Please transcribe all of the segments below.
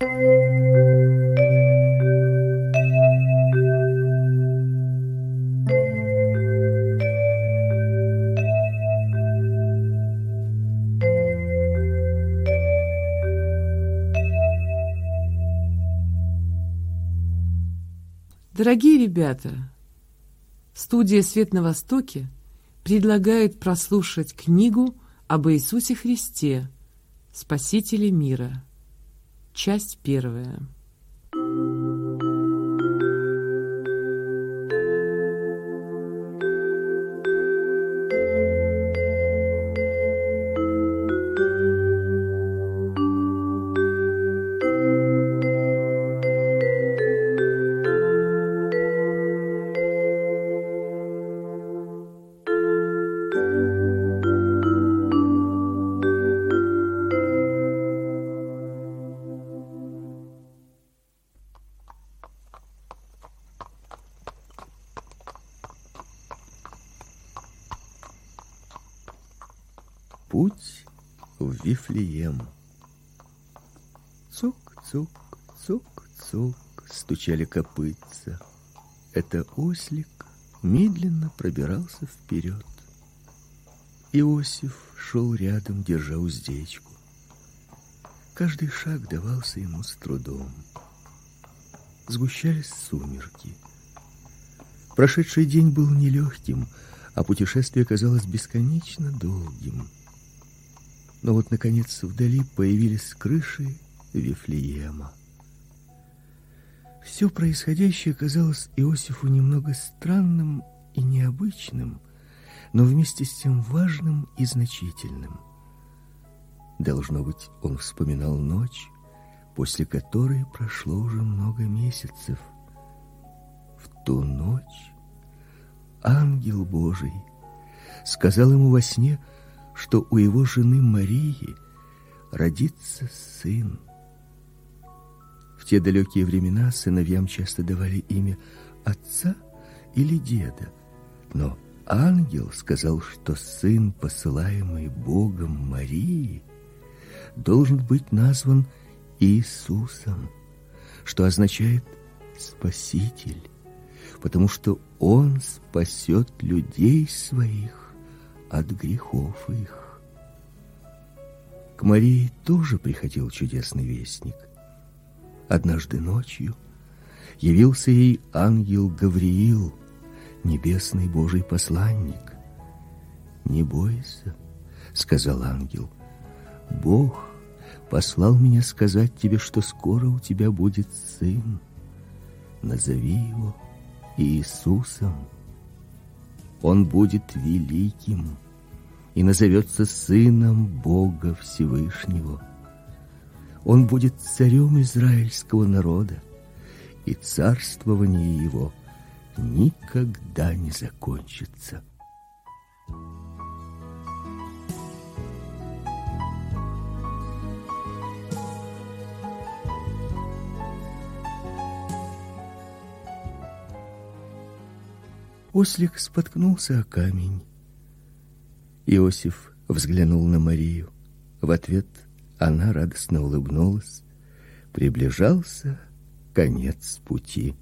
Дорогие ребята, студия «Свет на Востоке» предлагает прослушать книгу об Иисусе Христе, Спасителе мира. Часть первая. Стучали копытца. Это ослик медленно пробирался вперед. Иосиф шел рядом, держа уздечку. Каждый шаг давался ему с трудом. Сгущались сумерки. Прошедший день был нелегким, а путешествие казалось бесконечно долгим. Но вот, наконец, вдали появились крыши Вифлеема. Все происходящее казалось Иосифу немного странным и необычным, но вместе с тем важным и значительным. Должно быть, он вспоминал ночь, после которой прошло уже много месяцев. В ту ночь ангел Божий сказал ему во сне, что у его жены Марии родится сын. В те далекие времена сыновьям часто давали имя отца или деда, но ангел сказал, что сын, посылаемый Богом Марии, должен быть назван Иисусом, что означает спаситель, потому что он спасет людей своих от грехов их. К Марии тоже приходил чудесный вестник. Однажды ночью явился ей ангел Гавриил, небесный Божий посланник. Не бойся, сказал ангел. Бог послал меня сказать тебе, что скоро у тебя будет сын. Назови его Иисусом. Он будет великим и назовется сыном Бога Всевышнего. Он будет царем израильского народа, и царствование его никогда не закончится. Ослик споткнулся о камень Иосиф взглянул на Марию. В ответ она радостно улыбнулась. Приближался конец пути.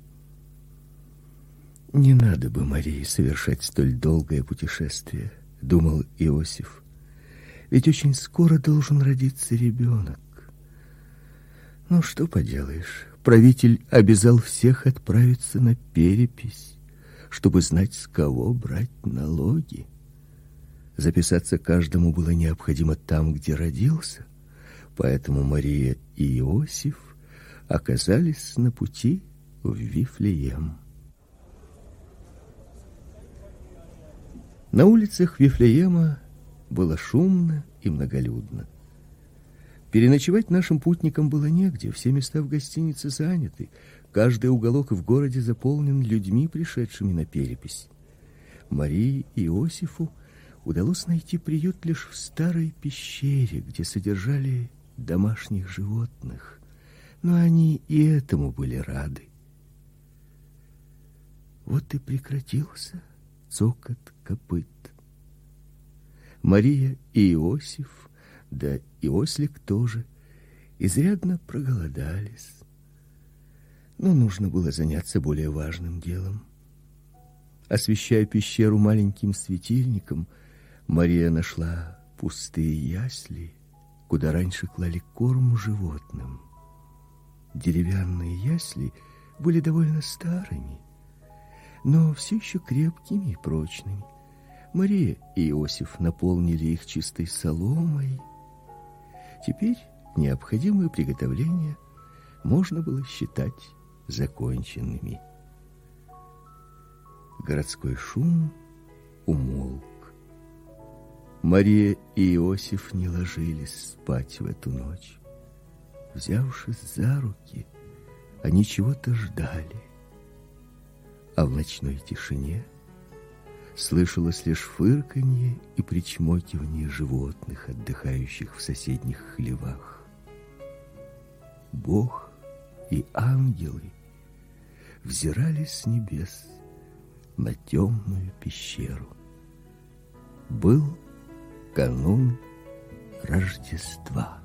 Не надо бы Марии совершать столь долгое путешествие, думал Иосиф. Ведь очень скоро должен родиться ребенок. Ну что поделаешь? Правитель обязал всех отправиться на перепись, чтобы знать, с кого брать налоги. Записаться каждому было необходимо там, где родился, поэтому Мария и Иосиф оказались на пути в Вифлеем. На улицах Вифлеема было шумно и многолюдно. Переночевать нашим путникам было негде, все места в гостинице заняты, каждый уголок в городе заполнен людьми, пришедшими на перепись. Марии и Иосифу удалось найти приют лишь в старой пещере, где содержали домашних животных. Но они и этому были рады. Вот и прекратился цокот копыт. Мария и Иосиф, да и ослик тоже, изрядно проголодались. Но нужно было заняться более важным делом. Освещая пещеру маленьким светильником, Мария нашла пустые ясли, куда раньше клали корм животным. Деревянные ясли были довольно старыми, но все еще крепкими и прочными. Мария и Иосиф наполнили их чистой соломой. Теперь необходимые приготовления можно было считать законченными. Городской шум умолк. Мария и Иосиф не ложились спать в эту ночь. Взявшись за руки, они чего-то ждали. А в ночной тишине слышалось лишь фырканье и причмокивание животных, отдыхающих в соседних хлевах. Бог и ангелы взирали с небес на темную пещеру. Был канун Рождества.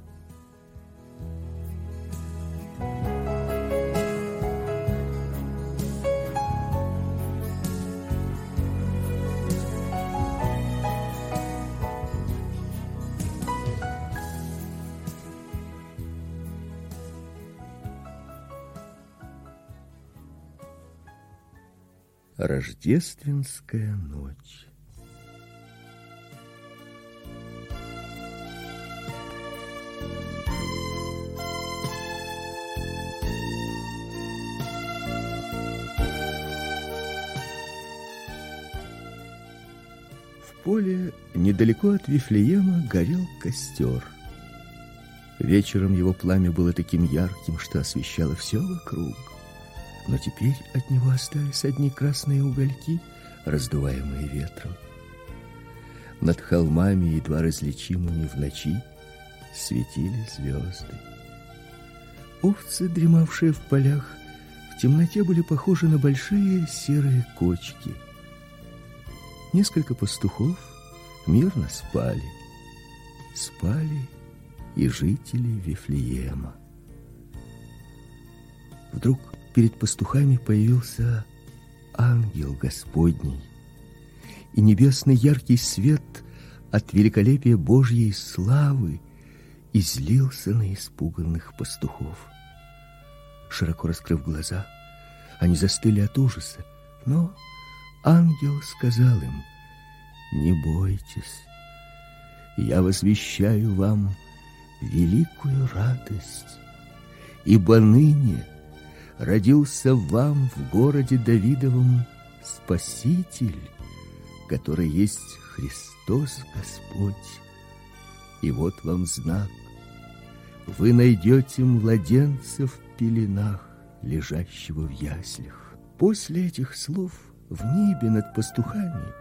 Рождественская ночь. Поле недалеко от Вифлеема горел костер. Вечером его пламя было таким ярким, что освещало все вокруг но теперь от него остались одни красные угольки, раздуваемые ветром. Над холмами, едва различимыми в ночи, светили звезды. Овцы, дремавшие в полях, в темноте были похожи на большие серые кочки. Несколько пастухов мирно спали. Спали и жители Вифлеема. Вдруг перед пастухами появился ангел Господний, и небесный яркий свет от великолепия Божьей славы излился на испуганных пастухов. Широко раскрыв глаза, они застыли от ужаса, но ангел сказал им: "Не бойтесь. Я возвещаю вам великую радость, ибо ныне родился вам в городе Давидовом Спаситель, который есть Христос Господь. И вот вам знак. Вы найдете младенца в пеленах, лежащего в яслях. После этих слов в небе над пастухами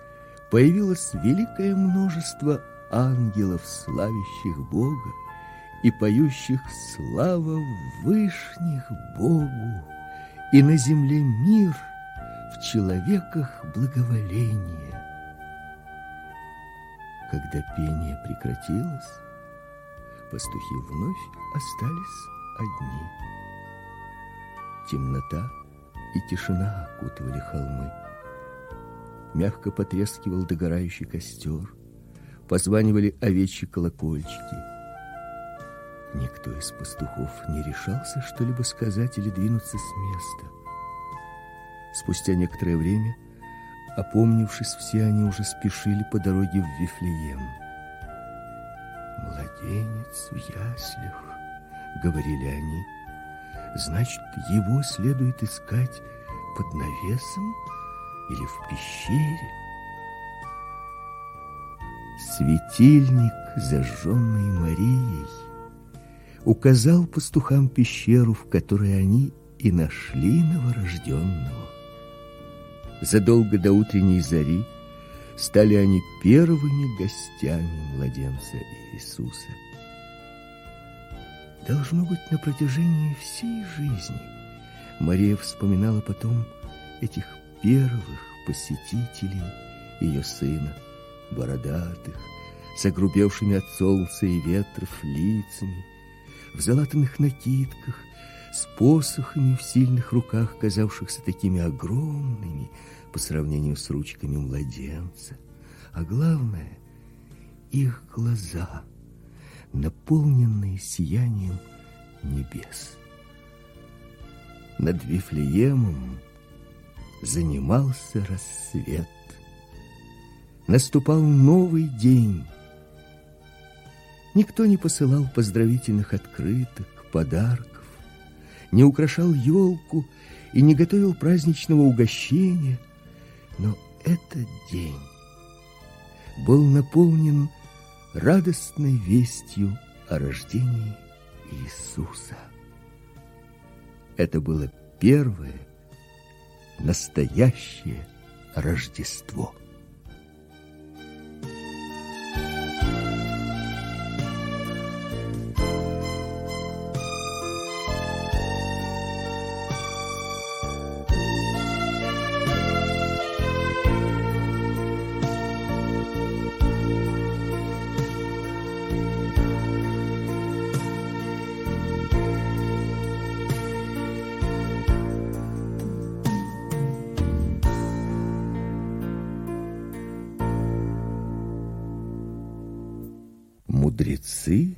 появилось великое множество ангелов, славящих Бога и поющих слава вышних Богу, и на земле мир, в человеках благоволение. Когда пение прекратилось, пастухи вновь остались одни. Темнота и тишина окутывали холмы. Мягко потрескивал догорающий костер, позванивали овечьи колокольчики. Никто из пастухов не решался что-либо сказать или двинуться с места. Спустя некоторое время, опомнившись, все они уже спешили по дороге в Вифлеем. Младенец в яслях, говорили они. Значит, его следует искать под навесом или в пещере. Светильник, зажженный Марией, указал пастухам пещеру, в которой они и нашли новорожденного. Задолго до утренней зари стали они первыми гостями младенца Иисуса. Должно быть, на протяжении всей жизни Мария вспоминала потом этих первых посетителей ее сына, бородатых, с огрубевшими от солнца и ветров лицами, в залатанных накидках, с посохами в сильных руках, казавшихся такими огромными по сравнению с ручками младенца. А главное, их глаза, наполненные сиянием небес. Над Вифлеемом занимался рассвет. Наступал новый день. Никто не посылал поздравительных открыток, подарков, не украшал елку и не готовил праздничного угощения, но этот день был наполнен радостной вестью о рождении Иисуса. Это было первое настоящее Рождество. Мудрецы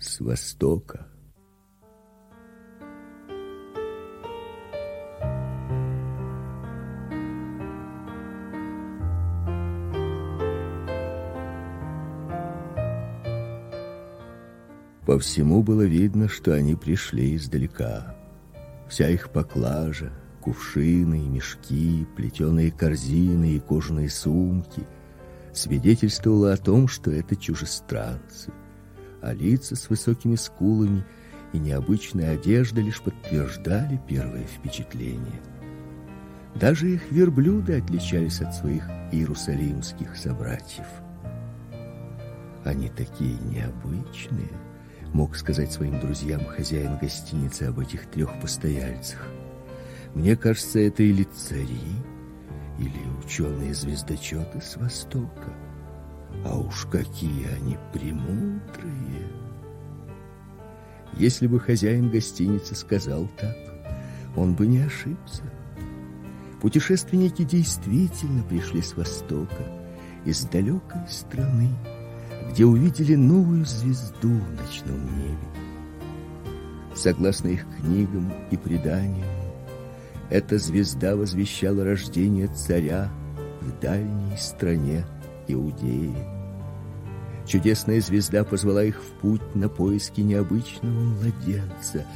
с востока. По всему было видно, что они пришли издалека. Вся их поклажа, кувшины и мешки, плетеные корзины и кожаные сумки — свидетельствовало о том, что это чужестранцы, а лица с высокими скулами и необычная одежда лишь подтверждали первое впечатление. Даже их верблюды отличались от своих иерусалимских собратьев. Они такие необычные, мог сказать своим друзьям хозяин гостиницы об этих трех постояльцах. Мне кажется, это или цари, или ученые-звездочеты с Востока. А уж какие они премудрые! Если бы хозяин гостиницы сказал так, он бы не ошибся. Путешественники действительно пришли с Востока, из далекой страны, где увидели новую звезду в ночном небе. Согласно их книгам и преданиям, эта звезда возвещала рождение царя в дальней стране Иудеи. Чудесная звезда позвала их в путь на поиски необычного младенца,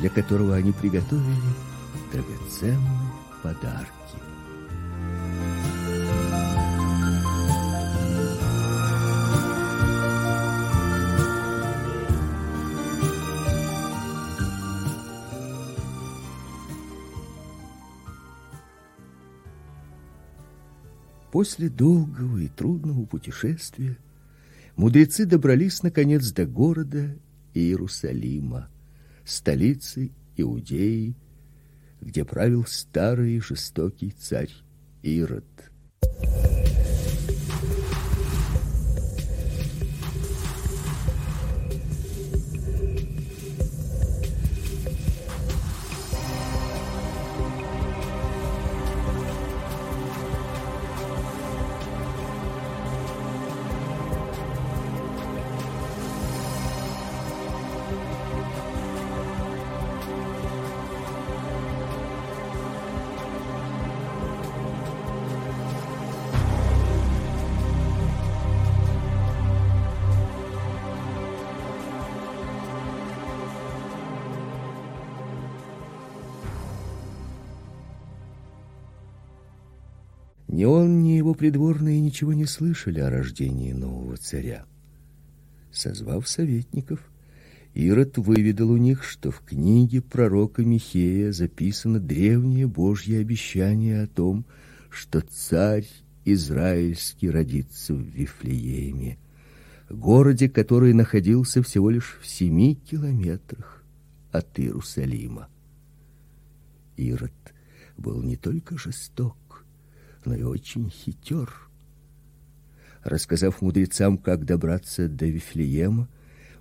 для которого они приготовили драгоценный подарок. После долгого и трудного путешествия мудрецы добрались наконец до города Иерусалима, столицы Иудеи, где правил старый и жестокий царь Ирод. Ни он, ни его придворные ничего не слышали о рождении нового царя. Созвав советников, Ирод выведал у них, что в книге пророка Михея записано древнее Божье обещание о том, что царь израильский родится в Вифлееме, городе, который находился всего лишь в семи километрах от Иерусалима. Ирод был не только жесток, но и очень хитер. Рассказав мудрецам, как добраться до Вифлеема,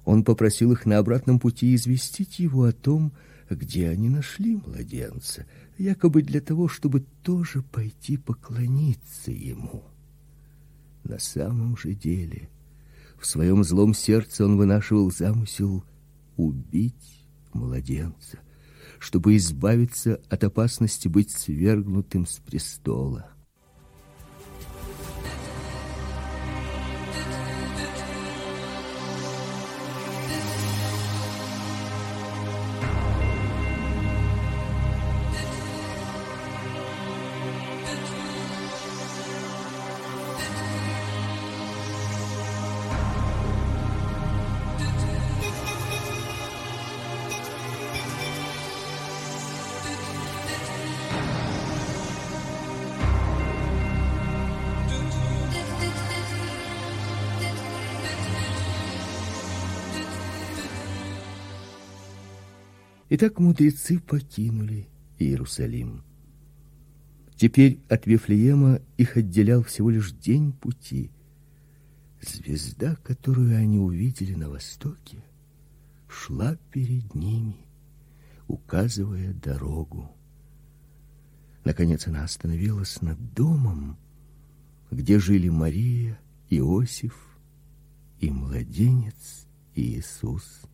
Он попросил их на обратном пути известить его о том, где они нашли младенца, якобы для того, чтобы тоже пойти поклониться ему. На самом же деле, в своем злом сердце он вынашивал замысел убить младенца, чтобы избавиться от опасности быть свергнутым с престола. Итак, мудрецы покинули Иерусалим. Теперь от Вифлеема их отделял всего лишь день пути. Звезда, которую они увидели на востоке, шла перед ними, указывая дорогу. Наконец она остановилась над домом, где жили Мария, Иосиф и младенец Иисус.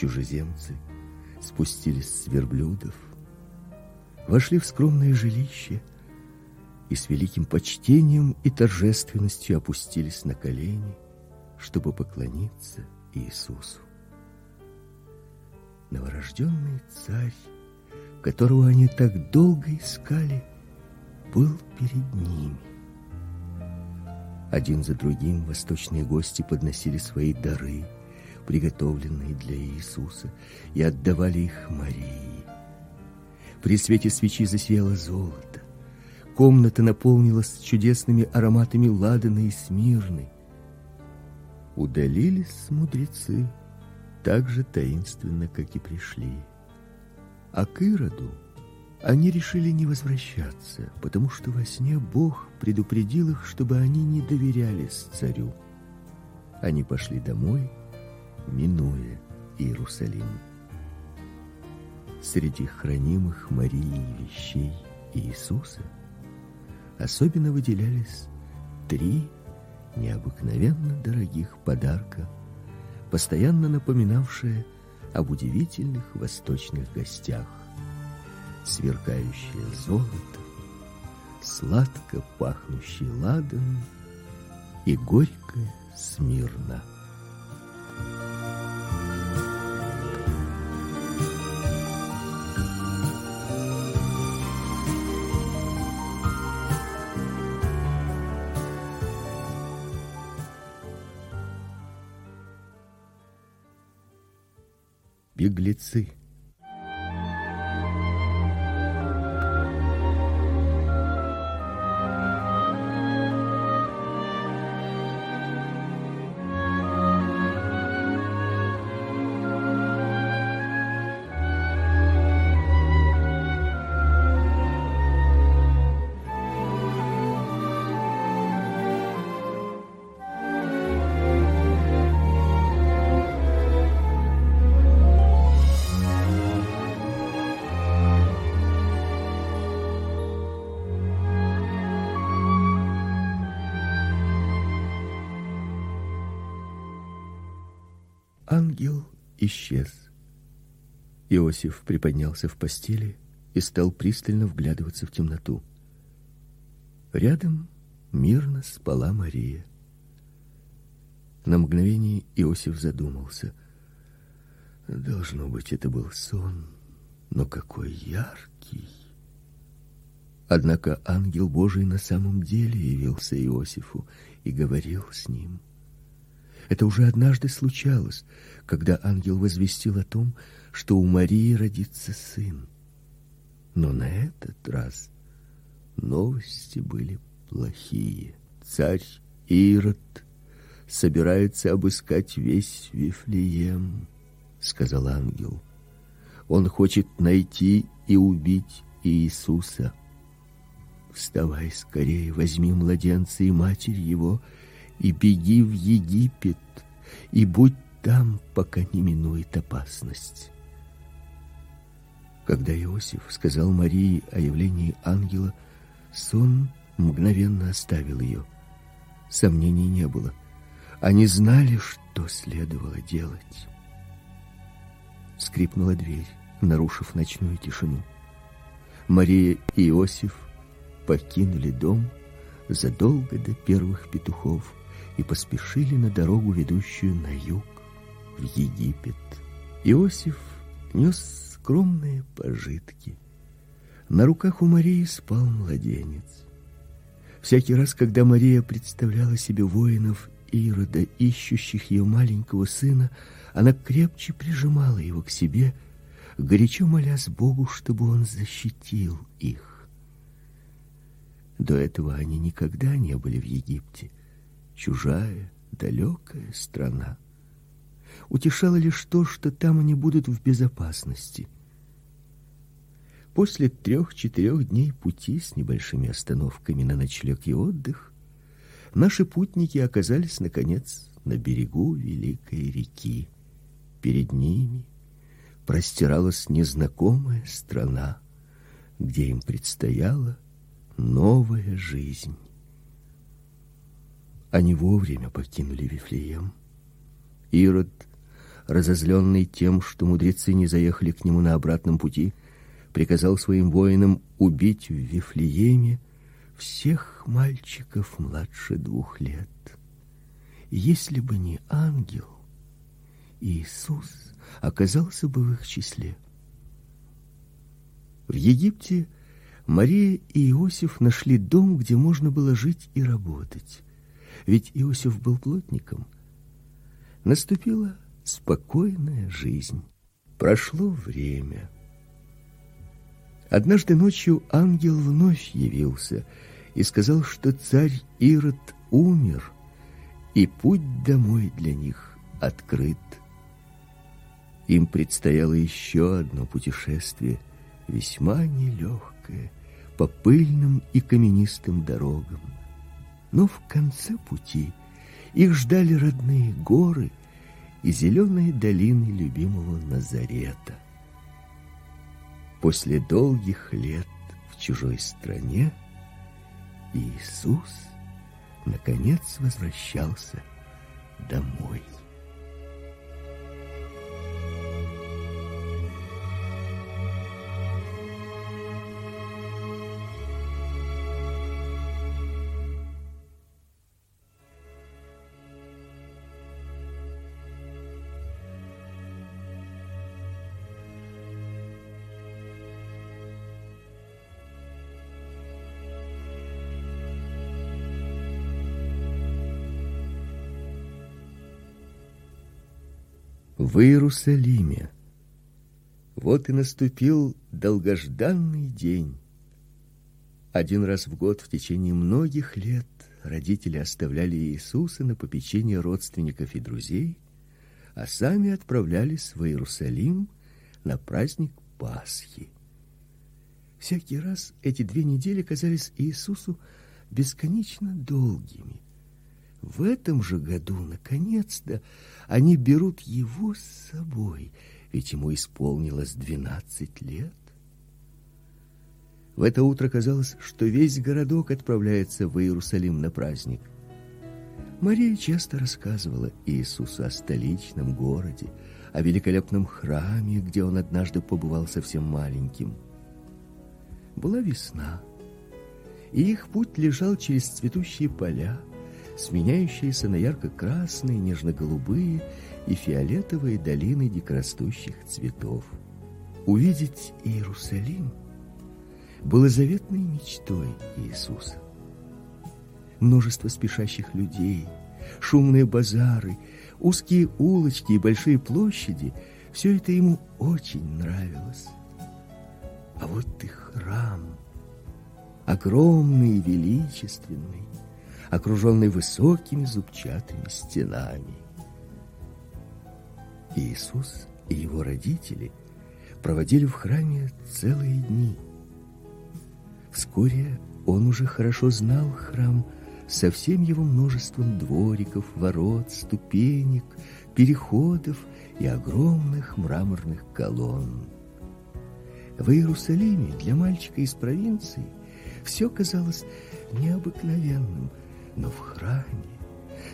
Чужеземцы спустились с верблюдов, вошли в скромное жилище и с великим почтением и торжественностью опустились на колени, чтобы поклониться Иисусу. Новорожденный царь, которого они так долго искали, был перед ними. Один за другим восточные гости подносили свои дары – приготовленные для Иисуса, и отдавали их Марии. При свете свечи засияло золото. Комната наполнилась чудесными ароматами ладана и смирны. Удалились мудрецы так же таинственно, как и пришли. А к Ироду они решили не возвращаться, потому что во сне Бог предупредил их, чтобы они не доверялись царю. Они пошли домой минуя Иерусалим. Среди хранимых Марией вещей Иисуса особенно выделялись три необыкновенно дорогих подарка, постоянно напоминавшие об удивительных восточных гостях. Сверкающее золото, сладко пахнущий ладан и горькое смирно. Беглецы. Иосиф приподнялся в постели и стал пристально вглядываться в темноту. Рядом мирно спала Мария. На мгновение Иосиф задумался. Должно быть, это был сон, но какой яркий. Однако ангел Божий на самом деле явился Иосифу и говорил с ним. Это уже однажды случалось, когда ангел возвестил о том, что у Марии родится сын. Но на этот раз новости были плохие. Царь Ирод собирается обыскать весь Вифлеем. сказал ангел. Он хочет найти и убить Иисуса. Вставай скорее, возьми младенца и матерь его и беги в Египет, и будь там, пока не минует опасность. Когда Иосиф сказал Марии о явлении ангела, сон мгновенно оставил ее. Сомнений не было. Они знали, что следовало делать. Скрипнула дверь, нарушив ночную тишину. Мария и Иосиф покинули дом задолго до первых петухов и поспешили на дорогу, ведущую на юг, в Египет. Иосиф нес скромные пожитки. На руках у Марии спал младенец. Всякий раз, когда Мария представляла себе воинов Ирода, ищущих ее маленького сына, она крепче прижимала его к себе, горячо молясь Богу, чтобы он защитил их. До этого они никогда не были в Египте. Чужая, далекая страна. Утешало лишь то, что там они будут в безопасности. После трех-четырех дней пути с небольшими остановками на ночлег и отдых наши путники оказались наконец на берегу великой реки. Перед ними простиралась незнакомая страна, где им предстояла новая жизнь. Они вовремя покинули Вифлеем. Ирод, разозленный тем, что мудрецы не заехали к нему на обратном пути, приказал своим воинам убить в Вифлееме всех мальчиков младше двух лет. Если бы не ангел, Иисус оказался бы в их числе. В Египте Мария и Иосиф нашли дом, где можно было жить и работать. Ведь Иосиф был плотником. Наступила спокойная жизнь. Прошло время. Однажды ночью ангел вновь явился и сказал, что царь Ирод умер, и путь домой для них открыт. Им предстояло еще одно путешествие, весьма нелегкое, по пыльным и каменистым дорогам. Но в конце пути их ждали родные горы и зеленые долины любимого Назарета. После долгих лет в чужой стране Иисус наконец возвращался домой. В Иерусалиме. Вот и наступил долгожданный день. Один раз в год в течение многих лет родители оставляли Иисуса на попечение родственников и друзей, а сами отправлялись в Иерусалим на праздник Пасхи. Всякий раз эти две недели казались Иисусу бесконечно долгими. В этом же году наконец-то они берут его с собой, ведь ему исполнилось двенадцать лет. В это утро казалось, что весь городок отправляется в Иерусалим на праздник. Мария часто рассказывала Иисусу о столичном городе, о великолепном храме, где он однажды побывал совсем маленьким. Была весна, и их путь лежал через цветущие поля, сменяющиеся на ярко-красные, нежно-голубые и фиолетовые долины дикорастущих цветов. Увидеть Иерусалим было заветной мечтой Иисуса. Множество спешащих людей, шумные базары, узкие улочки и большие площади – все это ему очень нравилось. А вот и храм, огромный и величественный, окруженный высокими зубчатыми стенами. Иисус и его родители проводили в храме целые дни. Вскоре он уже хорошо знал храм со всем его множеством двориков, ворот, ступенек, переходов и огромных мраморных колонн. В Иерусалиме для мальчика из провинции все казалось необыкновенным, но в храме,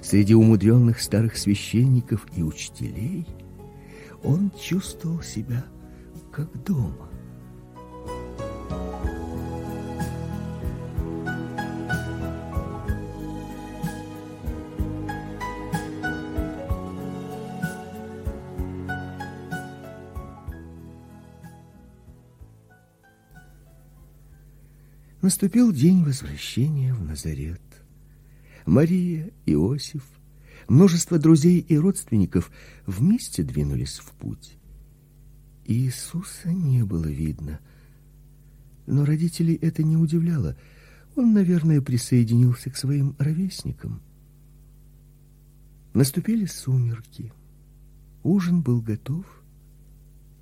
среди умудренных старых священников и учителей, он чувствовал себя как дома. Наступил день возвращения в Назарет. Мария, Иосиф, множество друзей и родственников вместе двинулись в путь. Иисуса не было видно. Но родителей это не удивляло. Он, наверное, присоединился к своим ровесникам. Наступили сумерки. Ужин был готов,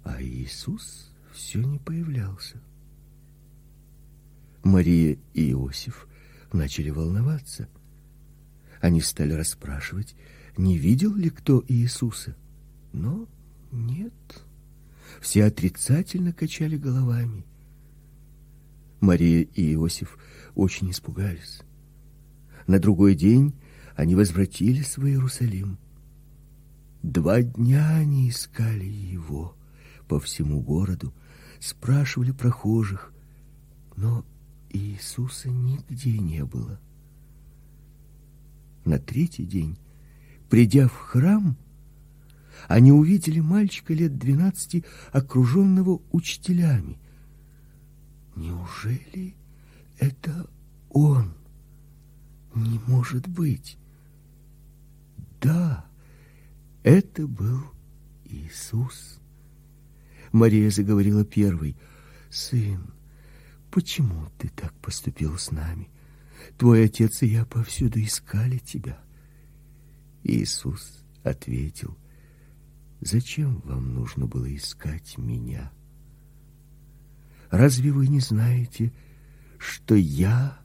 а Иисус все не появлялся. Мария и Иосиф начали волноваться. Они стали расспрашивать, не видел ли кто Иисуса. Но нет. Все отрицательно качали головами. Мария и Иосиф очень испугались. На другой день они возвратились в Иерусалим. Два дня они искали его по всему городу, спрашивали прохожих, но Иисуса нигде не было. На третий день, придя в храм, они увидели мальчика лет двенадцати, окруженного учителями. Неужели это он? Не может быть. Да, это был Иисус. Мария заговорила первой. Сын, Почему ты так поступил с нами? Твой отец и я повсюду искали тебя. Иисус ответил: Зачем вам нужно было искать меня? Разве вы не знаете, что я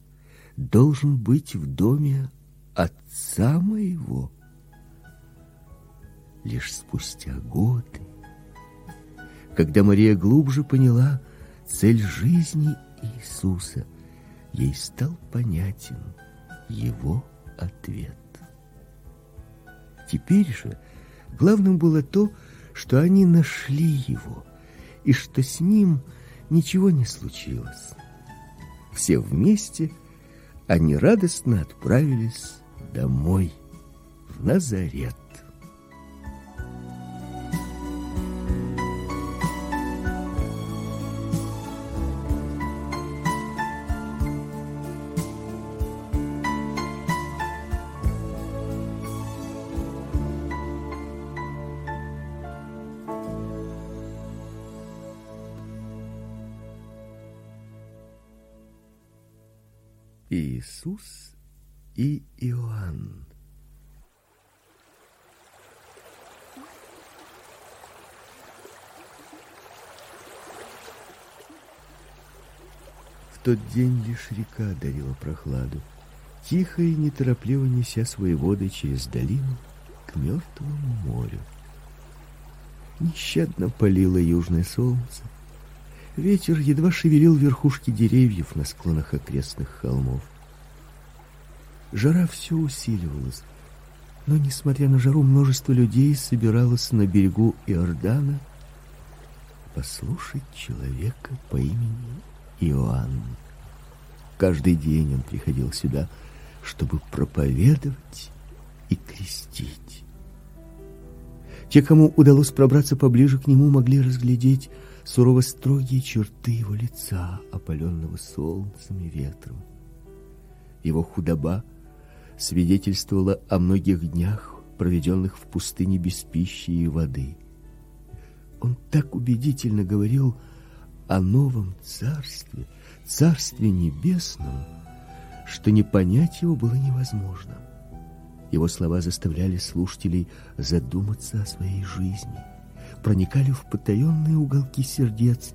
должен быть в доме отца моего? Лишь спустя годы, когда Мария глубже поняла цель жизни Иисуса, ей стал понятен его ответ. Теперь же главным было то, что они нашли его, и что с ним ничего не случилось. Все вместе они радостно отправились домой, в Назарет. Тот день лишь река дарила прохладу, тихо и неторопливо неся свои воды через долину к мертвому морю. Нещадно палило южное солнце, Ветер едва шевелил верхушки деревьев на склонах окрестных холмов. Жара все усиливалась, но, несмотря на жару, множество людей собиралось на берегу Иордана послушать человека по имени Иоанн. Каждый день он приходил сюда, чтобы проповедовать и крестить. Те, кому удалось пробраться поближе к нему, могли разглядеть сурово строгие черты его лица, опаленного солнцем и ветром. Его худоба свидетельствовала о многих днях, проведенных в пустыне без пищи и воды. Он так убедительно говорил о новом царстве, царстве небесном, что не понять его было невозможно. Его слова заставляли слушателей задуматься о своей жизни проникали в потаенные уголки сердец,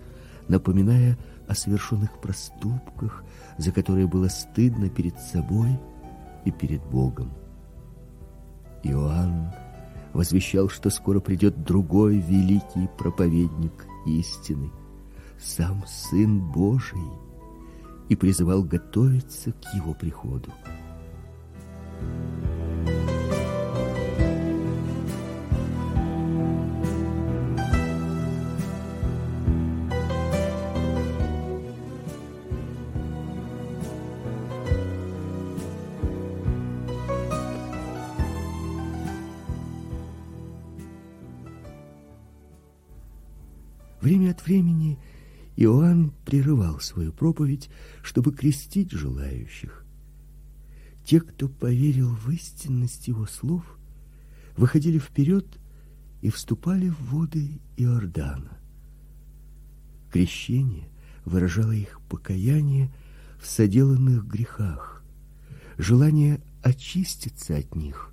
напоминая о совершенных проступках, за которые было стыдно перед собой и перед Богом. Иоанн возвещал, что скоро придет другой великий проповедник истины, сам Сын Божий, и призывал готовиться к его приходу. Время от времени Иоанн прерывал свою проповедь, чтобы крестить желающих. Те, кто поверил в истинность его слов, выходили вперед и вступали в воды Иордана. Крещение выражало их покаяние в соделанных грехах, желание очиститься от них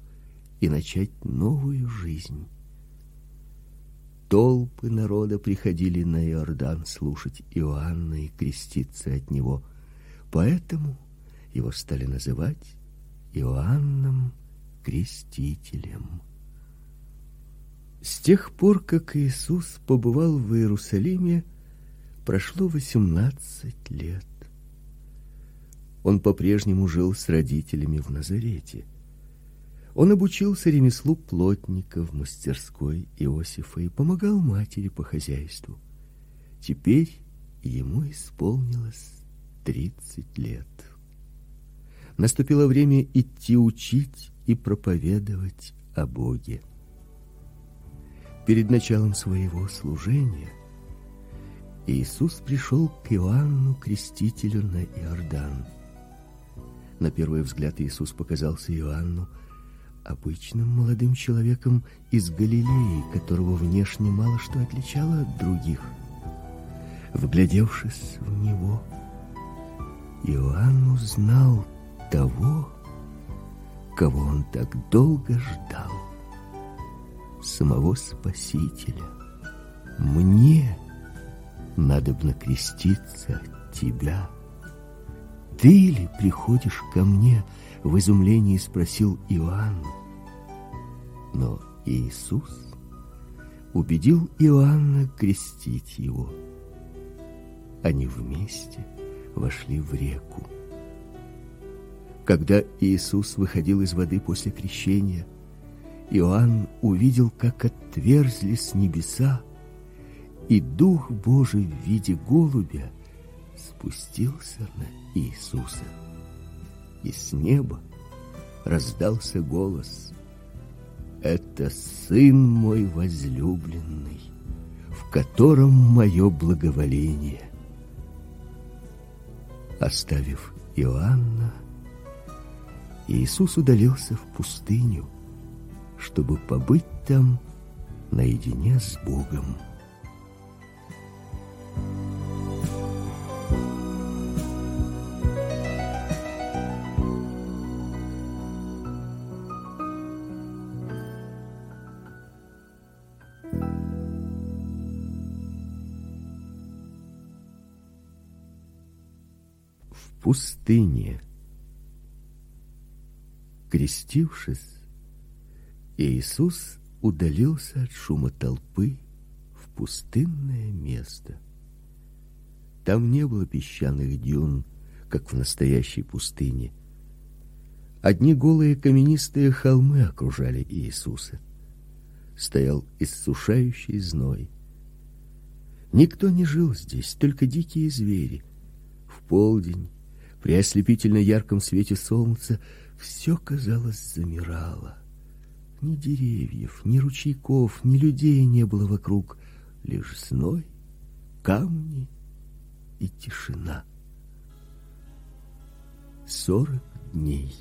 и начать новую жизнь. Толпы народа приходили на Иордан слушать Иоанна и креститься от него. Поэтому его стали называть Иоанном Крестителем. С тех пор, как Иисус побывал в Иерусалиме, прошло восемнадцать лет. Он по-прежнему жил с родителями в Назарете. Он обучился ремеслу плотника в мастерской Иосифа и помогал матери по хозяйству. Теперь ему исполнилось тридцать лет. Наступило время идти учить и проповедовать о Боге. Перед началом своего служения Иисус пришел к Иоанну Крестителю на Иордан. На первый взгляд Иисус показался Иоанну обычным молодым человеком из Галилеи, которого внешне мало что отличало от других. Вглядевшись в него, Иоанн узнал того, кого он так долго ждал, самого Спасителя. Мне надо бы накреститься от тебя. Ты ли приходишь ко мне, — в изумлении спросил Иоанн. Но Иисус убедил Иоанна крестить его. Они вместе вошли в реку. Когда Иисус выходил из воды после крещения, Иоанн увидел, как отверзлись небеса, и Дух Божий в виде голубя спустился на Иисуса и с неба раздался голос: "Это сын мой возлюбленный, в котором мое благоволение". Оставив Иоанна, Иисус удалился в пустыню, чтобы побыть там наедине с Богом. Пустыне. Крестившись, Иисус удалился от шума толпы в пустынное место. Там не было песчаных дюн, как в настоящей пустыне. Одни голые каменистые холмы окружали Иисуса. Стоял иссушающий зной. Никто не жил здесь, только дикие звери. В полдень при ослепительно ярком свете солнца все казалось замирало. Ни деревьев, ни ручейков, ни людей не было вокруг, лишь зной, камни и тишина. Сорок дней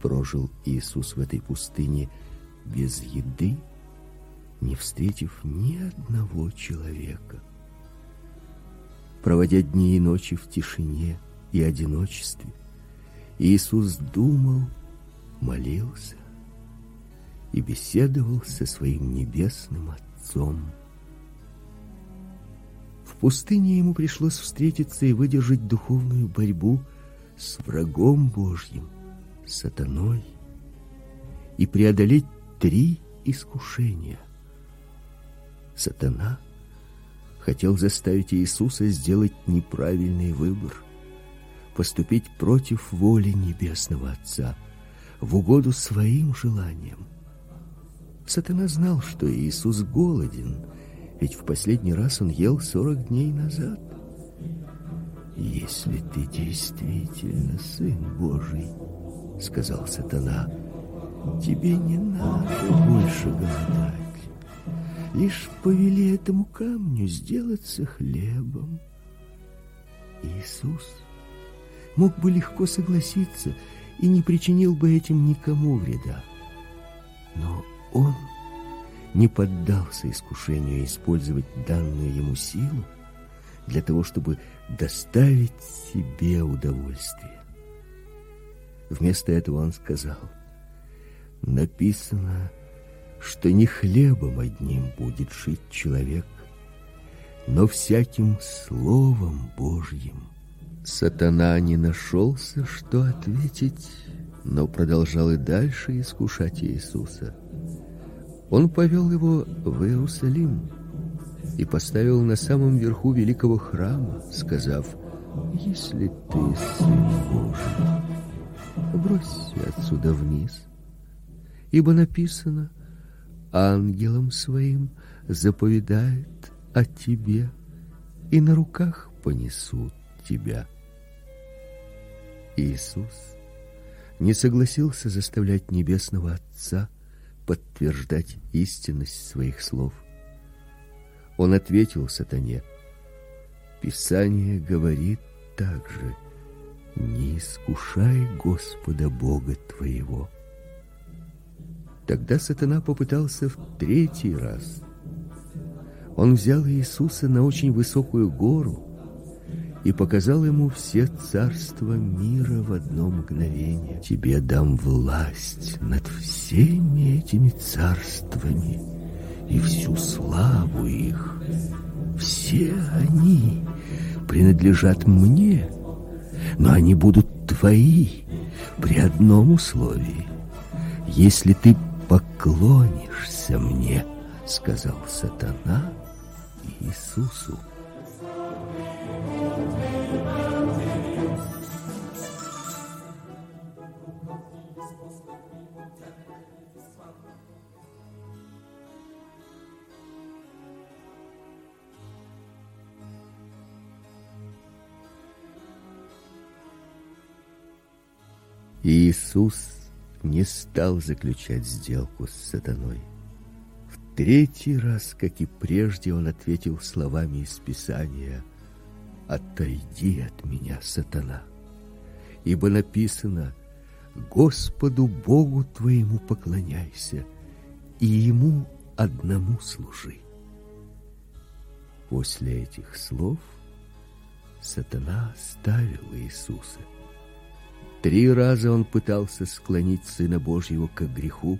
прожил Иисус в этой пустыне без еды, не встретив ни одного человека. Проводя дни и ночи в тишине, и одиночестве, Иисус думал, молился и беседовал со своим небесным Отцом. Пустыне ему пришлось встретиться и выдержать духовную борьбу с врагом Божьим, сатаной, и преодолеть три искушения. Сатана хотел заставить Иисуса сделать неправильный выбор, поступить против воли небесного Отца, в угоду своим желаниям. Сатана знал, что Иисус голоден, ведь в последний раз он ел сорок дней назад. Если ты действительно сын Божий, сказал Сатана, тебе не надо больше голодать. Лишь повели этому камню сделаться хлебом. Иисус мог бы легко согласиться и не причинил бы этим никому вреда. Но он не поддался искушению использовать данную ему силу для того, чтобы доставить себе удовольствие. Вместо этого он сказал: "Написано, что не хлебом одним будет жить человек, но всяким словом Божьим". Сатана не нашелся, что ответить, но продолжал и дальше искушать Иисуса. Он повел его в Иерусалим и поставил на самом верху великого храма, сказав: "Если ты сын Божий, бросься отсюда вниз, ибо написано: ангелам своим заповедает о тебе, и на руках понесут тебя". Иисус не согласился заставлять небесного Отца подтверждать истинность своих слов. Он ответил сатане: Писание говорит также: не искушай Господа Бога твоего. Тогда сатана попытался в третий раз. Он взял Иисуса на очень высокую гору и показал ему все царства мира в одно мгновение. Тебе дам власть над всеми этими царствами и всю славу их. Все они принадлежат мне, но они будут твои при одном условии. Если ты поклонишься мне, сказал сатана Иисусу. Иисус не стал заключать сделку с сатаной. В третий раз, как и прежде, он ответил словами из Писания: "Отойди от меня, сатана, ибо написано: Господу Богу твоему поклоняйся и ему одному служи". После этих слов сатана оставил Иисуса. Три раза он пытался склонить сына Божьего к греху,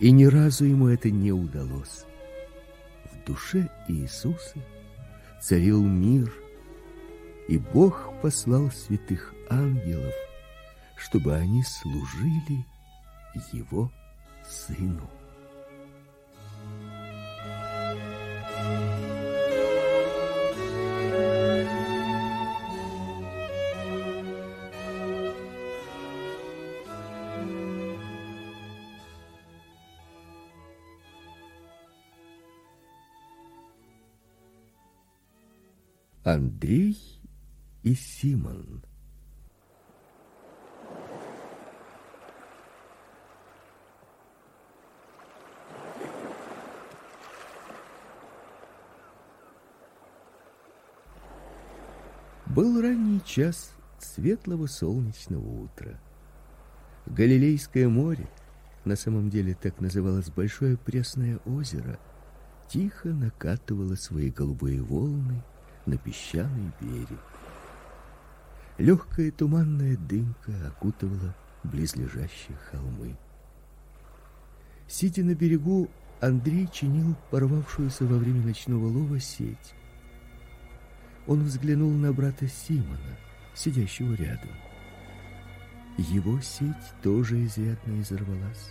и ни разу ему это не удалось. В душе Иисуса царил мир, и Бог послал святых ангелов, чтобы они служили его сыну. Андрей и Симон. Был ранний час светлого солнечного утра. Галилейское море, на самом деле так называлось большое пресное озеро, тихо накатывало свои голубые волны на песчаный берег. Легкая туманная дымка окутывала близлежащие холмы. Сидя на берегу, Андрей чинил порвавшуюся во время ночного лова сеть. он взглянул на брата Симона, сидящего рядом. Его сеть тоже изрядно изорвалась.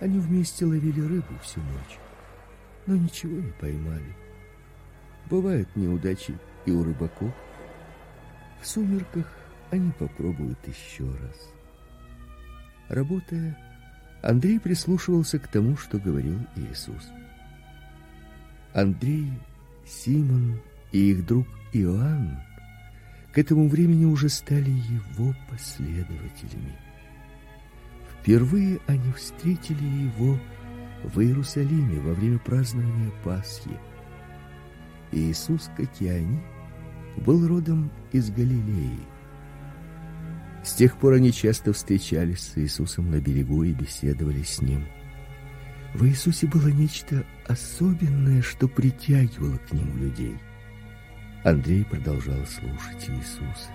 Они вместе ловили рыбу всю ночь, но ничего не поймали. Бывают неудачи и у рыбаков. В сумерках они попробуют еще раз. Работая, Андрей прислушивался к тому, что говорил Иисус. Андрей, Симон и их друг Иоанн к этому времени уже стали его последователями. Впервые они встретили его в Иерусалиме во время празднования Пасхи. Иисус, как и они, был родом из Галилеи. С тех пор они часто встречались с Иисусом на берегу и беседовали с ним. В Иисусе было нечто особенное, что притягивало к нему людей. Андрей продолжал слушать Иисуса.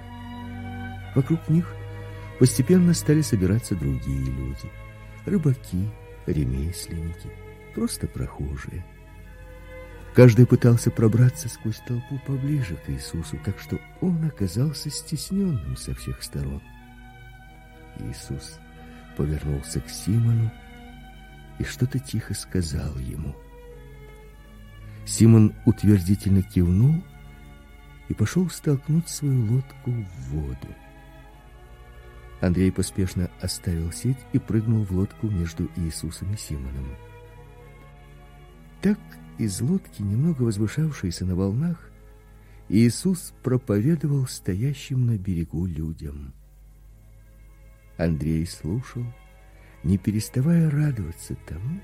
Вокруг них постепенно стали собираться другие люди: рыбаки, ремесленники, просто прохожие. Каждый пытался пробраться сквозь толпу поближе к Иисусу, так что он оказался стесненным со всех сторон. Иисус повернулся к Симону и что-то тихо сказал ему. Симон утвердительно кивнул и пошел столкнуть свою лодку в воду. Андрей поспешно оставил сеть и прыгнул в лодку между Иисусом и Симоном. Так из лодки, немного возвышавшейся на волнах, Иисус проповедовал стоящим на берегу людям. Андрей слушал, не переставая радоваться тому,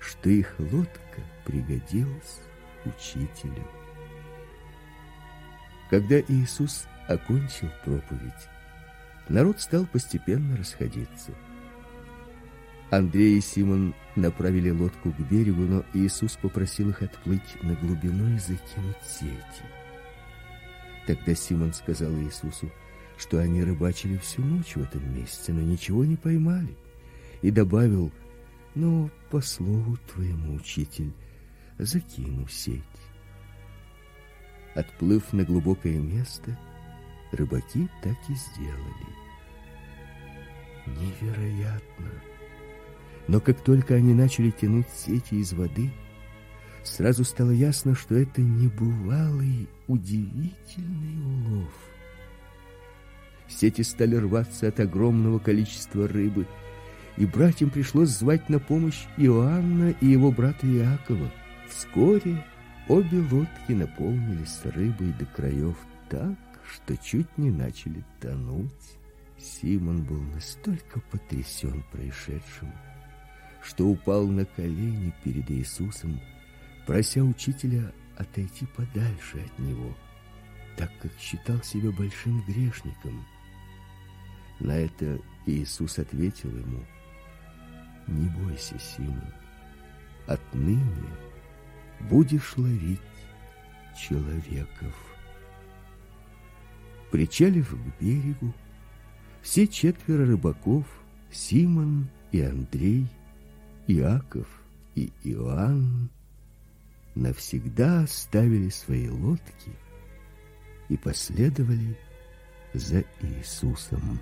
что их лодка пригодилась учителю. Когда Иисус окончил проповедь, народ стал постепенно расходиться. Андрей и Симон направили лодку к берегу, но Иисус попросил их отплыть на глубину и закинуть сети. Тогда Симон сказал Иисусу, что они рыбачили всю ночь в этом месте, но ничего не поймали, и добавил: "Но по слову твоему, учитель, закину сеть". Отплыв на глубокое место, рыбаки так и сделали. Невероятно. Но как только они начали тянуть сети из воды, сразу стало ясно, что это небывалый, удивительный улов. Сети стали рваться от огромного количества рыбы, и братьям пришлось звать на помощь Иоанна и его брата Иакова. Вскоре Обе лодки наполнились рыбой до краев так, что чуть не начали тонуть. Симон был настолько потрясен происшедшим, что упал на колени перед Иисусом, прося учителя отойти подальше от него, так как считал себя большим грешником. На это Иисус ответил ему: "Не бойся, Симон. Отныне будешь ловить человеков. Причалив к берегу, все четверо рыбаков, Симон и Андрей, Иаков и Иоанн, навсегда оставили свои лодки и последовали за Иисусом.